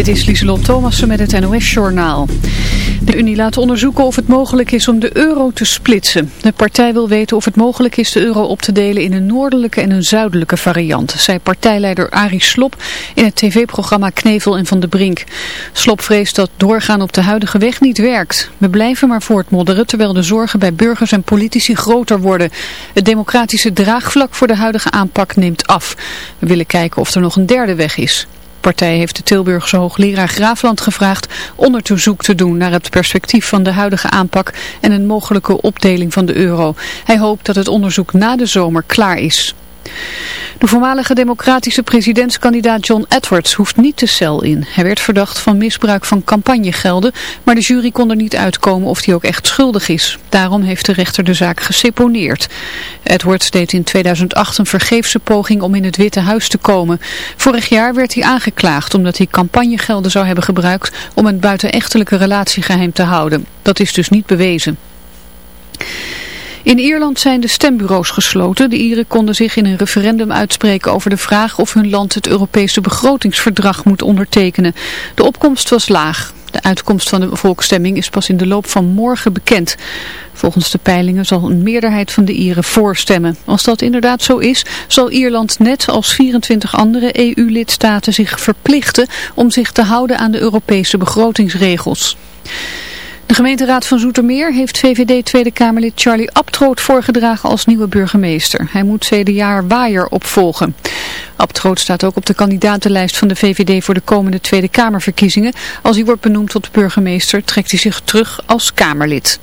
Dit is Lieselot Thomassen met het NOS-journaal. De Unie laat onderzoeken of het mogelijk is om de euro te splitsen. De partij wil weten of het mogelijk is de euro op te delen in een noordelijke en een zuidelijke variant, zei partijleider Arie Slop in het tv-programma Knevel en Van de Brink. Slop vreest dat doorgaan op de huidige weg niet werkt. We blijven maar voortmodderen terwijl de zorgen bij burgers en politici groter worden. Het democratische draagvlak voor de huidige aanpak neemt af. We willen kijken of er nog een derde weg is partij heeft de Tilburgse hoogleraar Graafland gevraagd onderzoek te doen naar het perspectief van de huidige aanpak en een mogelijke opdeling van de euro. Hij hoopt dat het onderzoek na de zomer klaar is. De voormalige democratische presidentskandidaat John Edwards hoeft niet de cel in. Hij werd verdacht van misbruik van campagnegelden, maar de jury kon er niet uitkomen of hij ook echt schuldig is. Daarom heeft de rechter de zaak geseponeerd. Edwards deed in 2008 een vergeefse poging om in het Witte Huis te komen. Vorig jaar werd hij aangeklaagd omdat hij campagnegelden zou hebben gebruikt om een buitenechtelijke relatie geheim te houden. Dat is dus niet bewezen. In Ierland zijn de stembureaus gesloten. De Ieren konden zich in een referendum uitspreken over de vraag of hun land het Europese begrotingsverdrag moet ondertekenen. De opkomst was laag. De uitkomst van de volksstemming is pas in de loop van morgen bekend. Volgens de peilingen zal een meerderheid van de Ieren voorstemmen. Als dat inderdaad zo is, zal Ierland net als 24 andere EU-lidstaten zich verplichten om zich te houden aan de Europese begrotingsregels. De gemeenteraad van Zoetermeer heeft VVD Tweede Kamerlid Charlie Abtroot voorgedragen als nieuwe burgemeester. Hij moet CDA Waaier opvolgen. Abtroot staat ook op de kandidatenlijst van de VVD voor de komende Tweede Kamerverkiezingen. Als hij wordt benoemd tot burgemeester trekt hij zich terug als Kamerlid.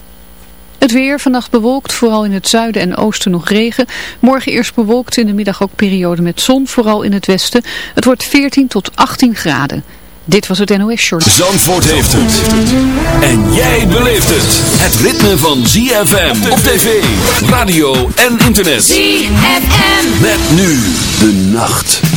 Het weer, vannacht bewolkt, vooral in het zuiden en oosten nog regen. Morgen eerst bewolkt, in de middag ook periode met zon, vooral in het westen. Het wordt 14 tot 18 graden. Dit was het NOS Short. Zandvoort heeft het. En jij beleeft het. Het ritme van ZFM op tv, radio en internet. ZFM. Met nu de nacht.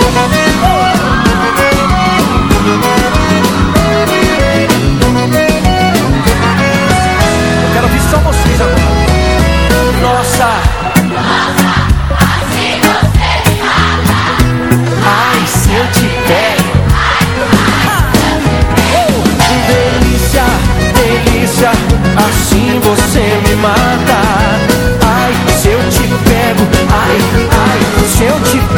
eu te tipo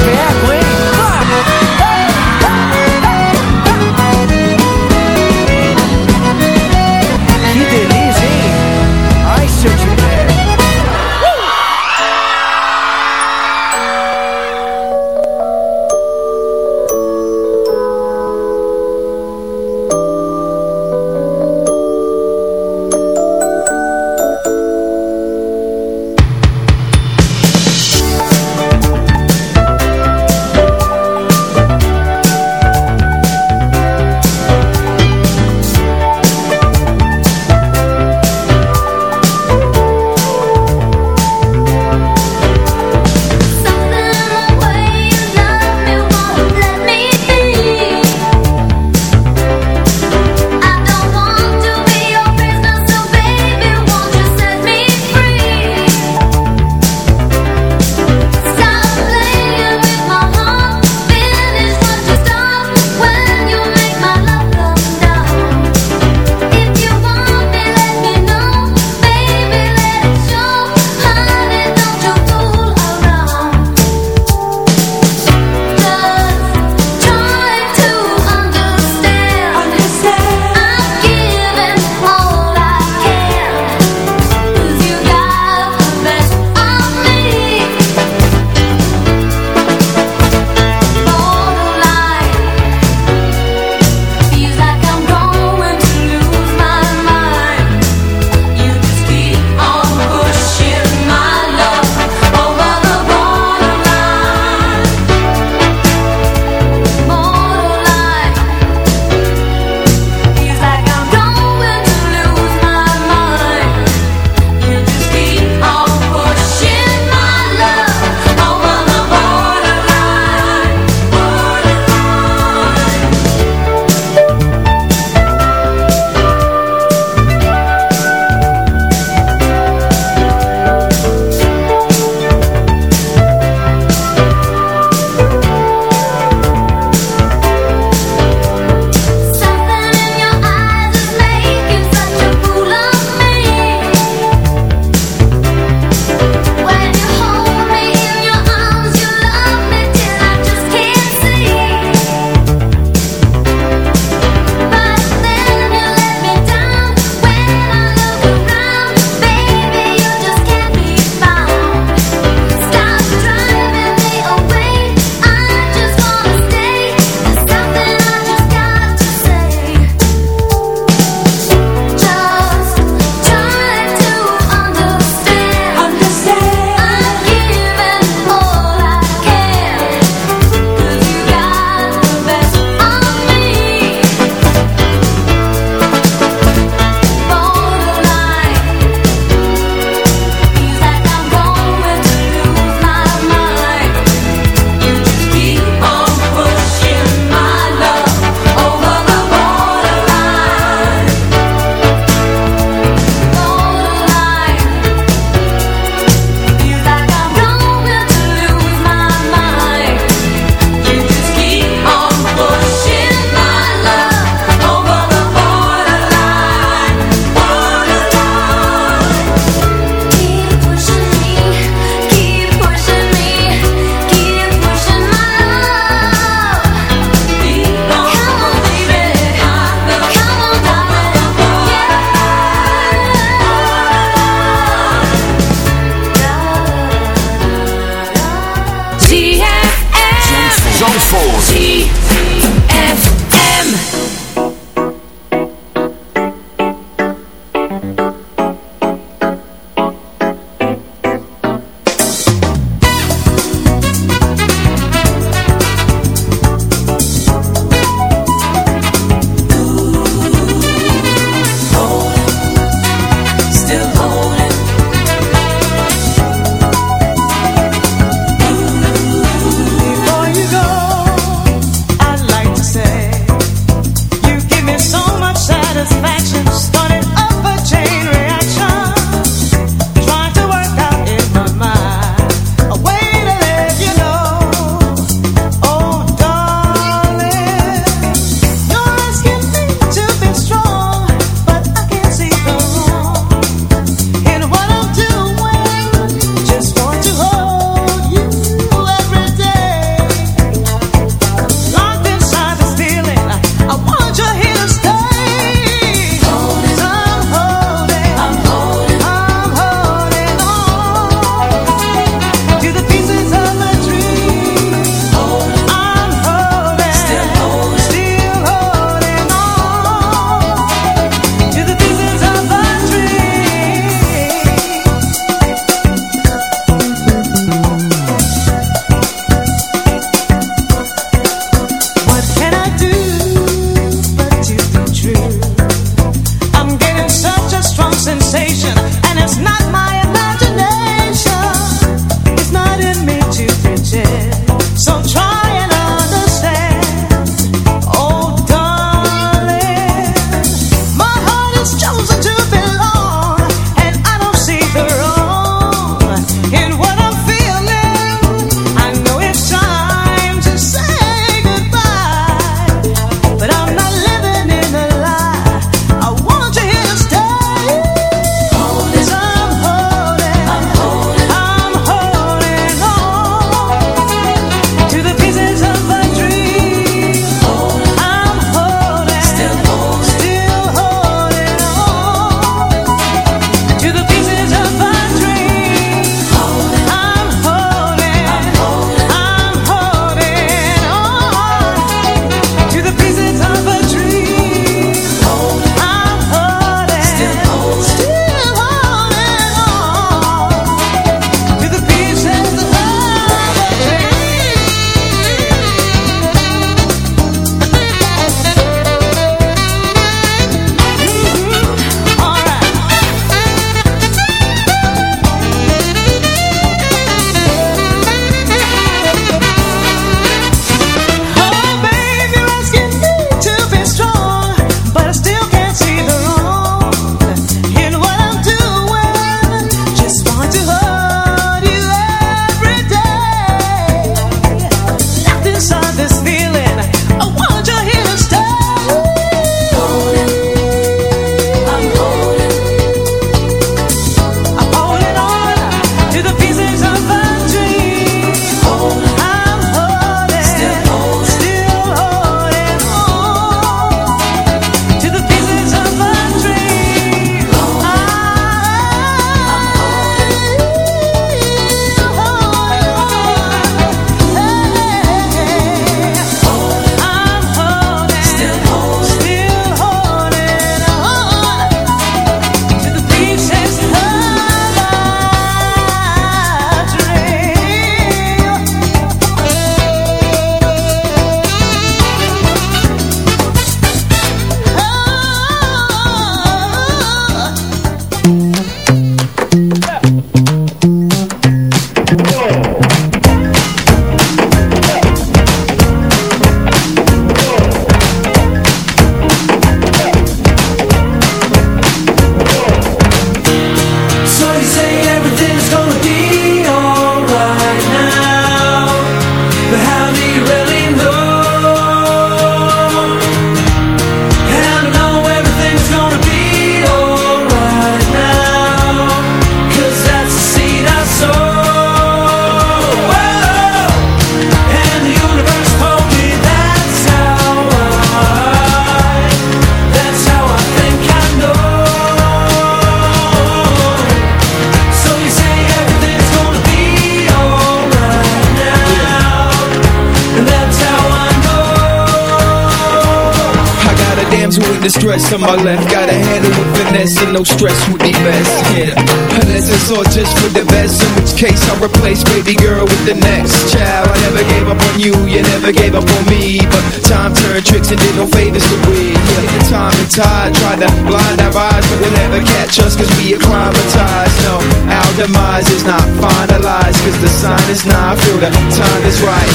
together. Blind our eyes, but they'll never catch us cause we acclimatized. No, our demise is not finalized cause the sign is not. I feel the time is right.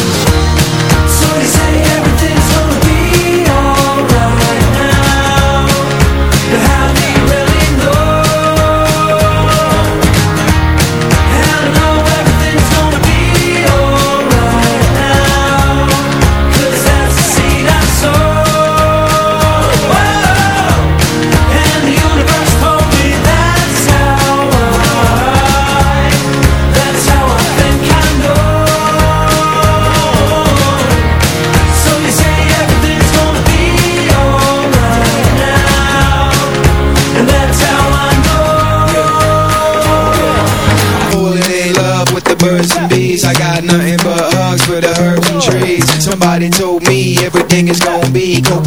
So they say everything's gonna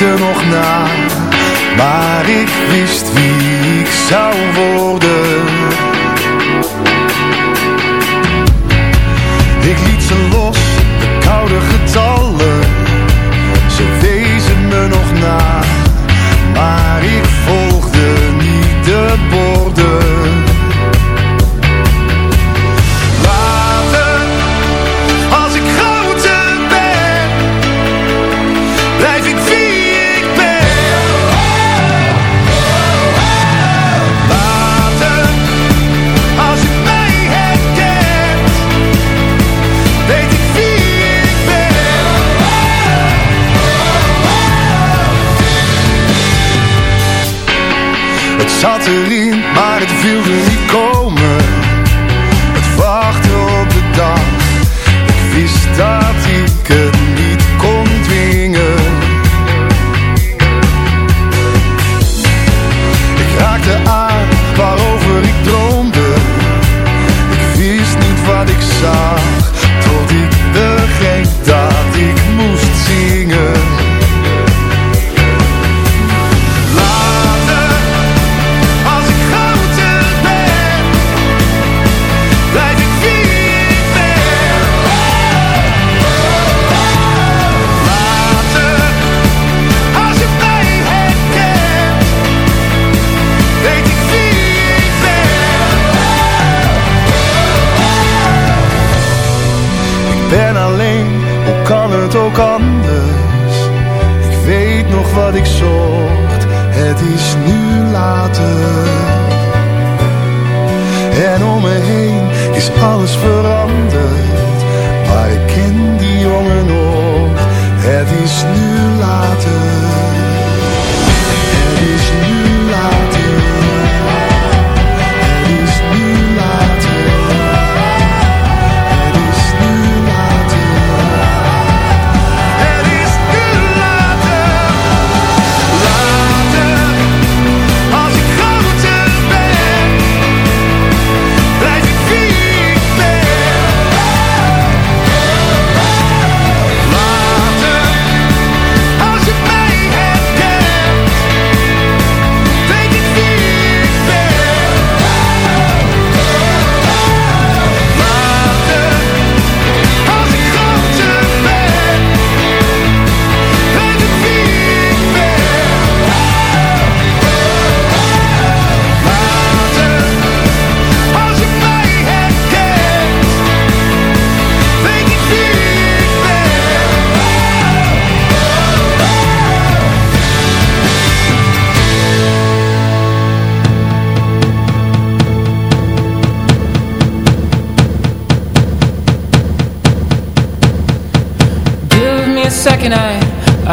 er nog na, maar ik wist wie ik zou worden. achterin, maar het viel.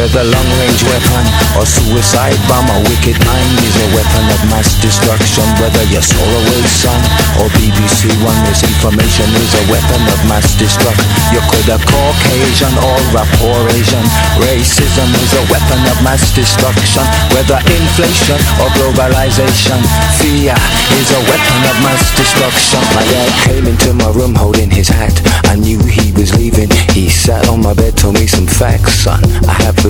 Whether long-range weapon or suicide bomb A wicked mind is a weapon of mass destruction. Whether you're Solarway son or BBC One Misinformation is a weapon of mass destruction. You could have Caucasian or rapport Asian Racism is a weapon of mass destruction. Whether inflation or globalization Fear is a weapon of mass destruction. My dad came into my room holding his hat. I knew he was leaving. He sat on my bed, told me some facts, son. I have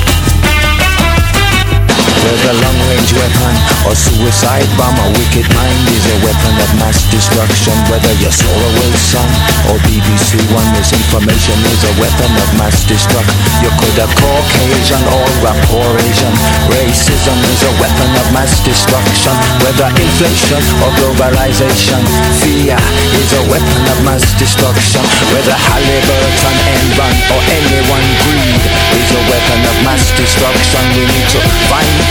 whether long-range weapon or suicide bomb. A wicked mind is a weapon of mass destruction. Whether you're Solarway son or BBC One Misinformation is a weapon of mass destruction. You could have Caucasian or rapport Asian Racism is a weapon of mass destruction. Whether inflation or globalization Fear is a weapon of mass destruction. Whether Halliburton, Enron or anyone greed Is a weapon of mass destruction. We need to find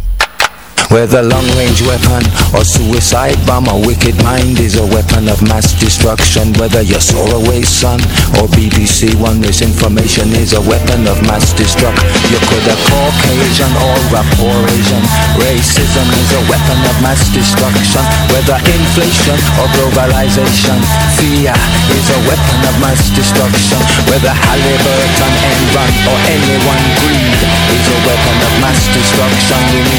Whether long-range weapon or suicide bomb A wicked mind is a weapon of mass destruction. Whether you're Solarway son or BBC One Misinformation is a weapon of mass destruction. You could have Caucasian or rapport Asian Racism is a weapon of mass destruction. Whether inflation or globalization Fear is a weapon of mass destruction. Whether Halliburton, Enron or anyone greed Is a weapon of mass destruction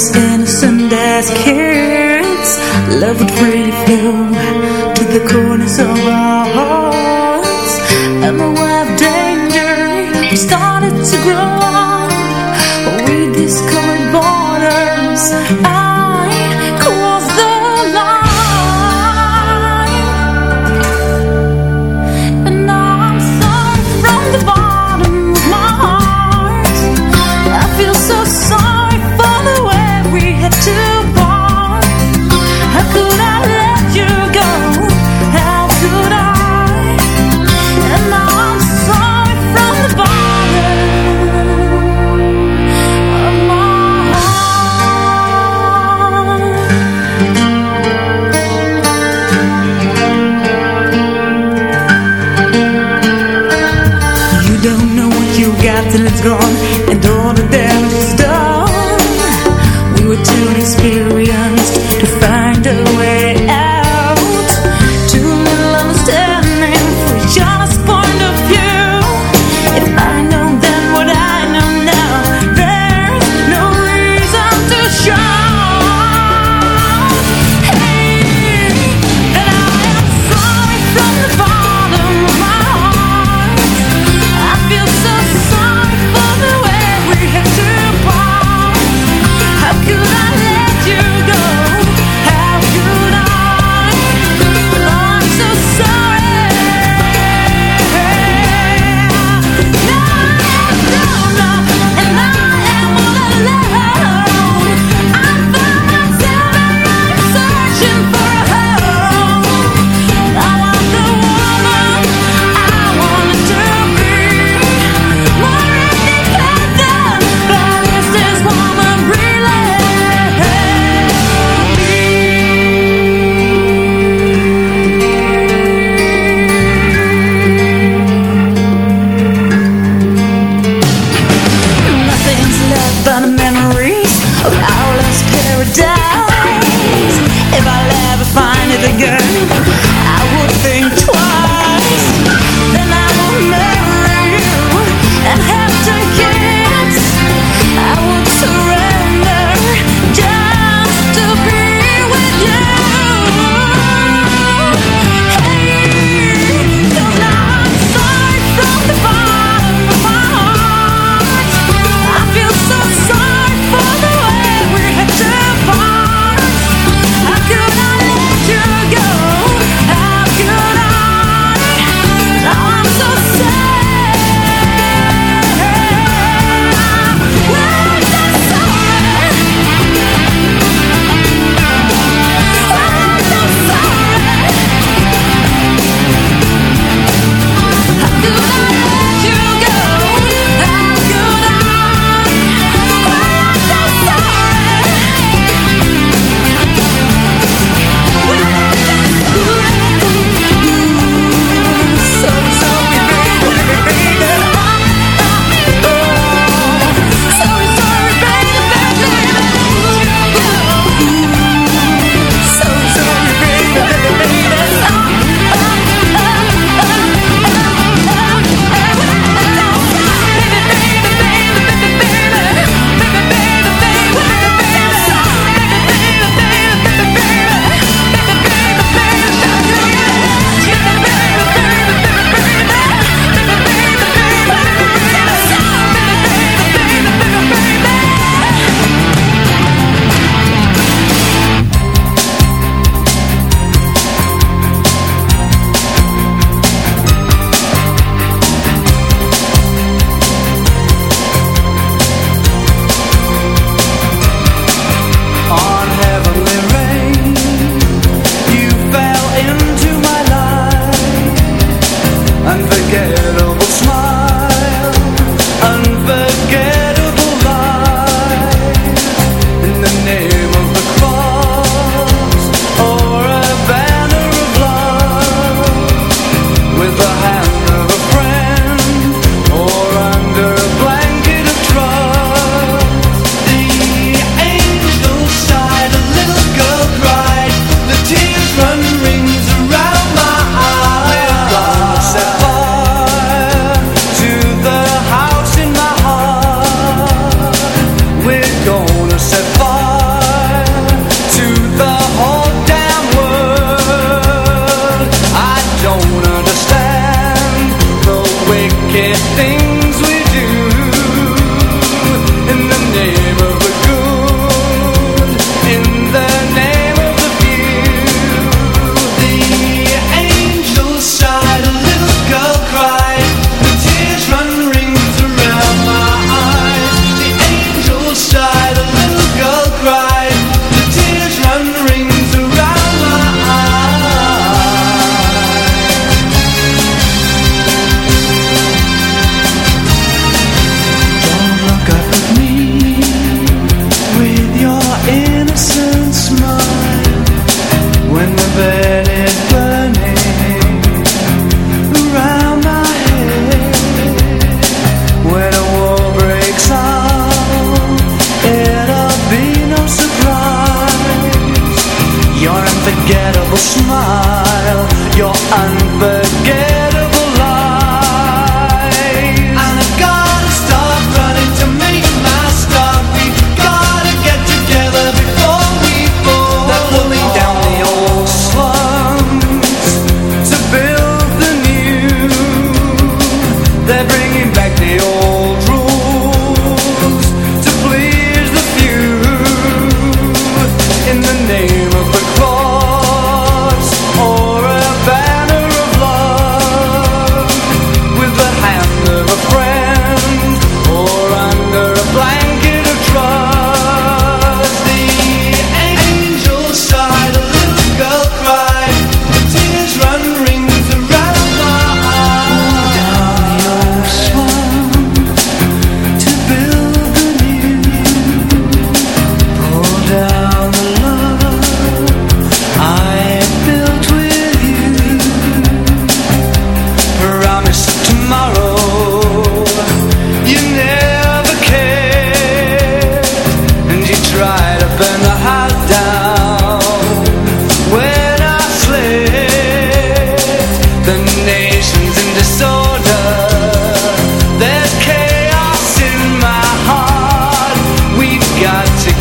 as innocent as kids Love would freely flow to the corners of our hearts. And the wild danger started to grow.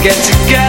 get together.